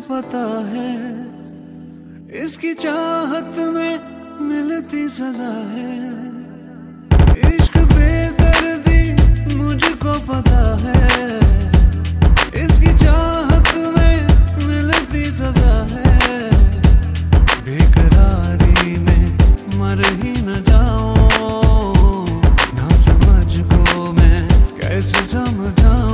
पता है, इसकी चाहत में मिलती सजा है। इश्क बेदर्दी मुझको पता है, इसकी चाहत में मिलती सजा है। बेकरारी में मर ही न जाओ ना समझ को मैं कैसे समझाऊं।